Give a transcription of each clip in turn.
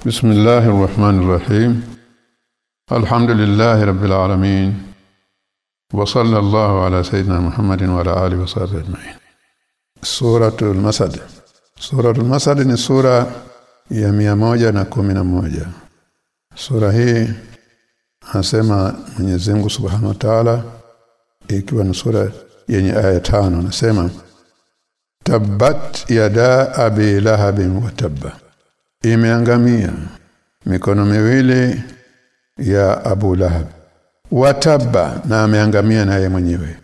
بسم الله الرحمن الرحيم الحمد لله رب العالمين وصلى الله على سيدنا محمد وعلى اله وصحبه اجمعين سوره المسد سوره المسد ni sura ya moja na kumi na moja sura hii anasema Mwenyezi Mungu Subhanahu wa Ta'ala ikiwa ni sura yenye aya tano anasema tabbat yada abi lahabin wa tabba imeangamia. Mikono miwili ya Abu Lahab. Watabba na ameangamia naye mwenyewe.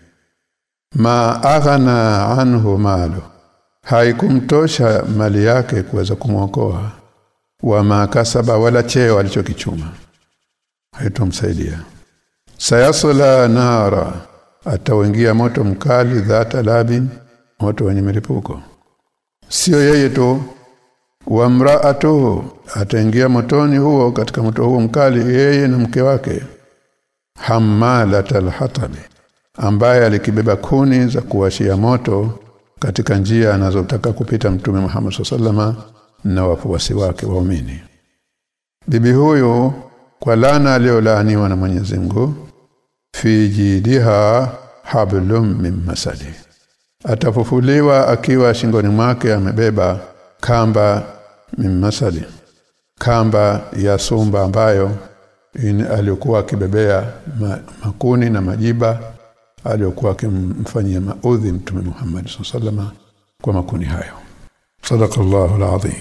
Ma aghana anhu malu. Haikumtosha mali yake kuweza kumwokoa. Wa makasaba wala cheo alichokichuma. Haitomsaidia. Sayasla nara. Atawengia moto mkali dhata labin moto wenye milipuko. Sio yeye tu wa mraatuhu ataingia motoni huo katika moto huo mkali yeye na mke wake hammalatal hatabi ambaye alikibeba kuni za kuwashia moto katika njia anazotaka kupita mtume Muhammad SAW na wafuasi wake waumini. Bibi huyu kwa lana aliyolaaniwa na Mwenyezi Mungu fi jidiha hablum min masali atafufuliwa akiwa shingoni mwake amebeba kamba min masadi. Kamba ya sumba ambayo in, aliyokuwa akibebea ma, makuni na majiba aliyokuwa akimfanyia maudhi mtume Muhammad sallallahu kwa makuni hayo. Sadaqallahu alazim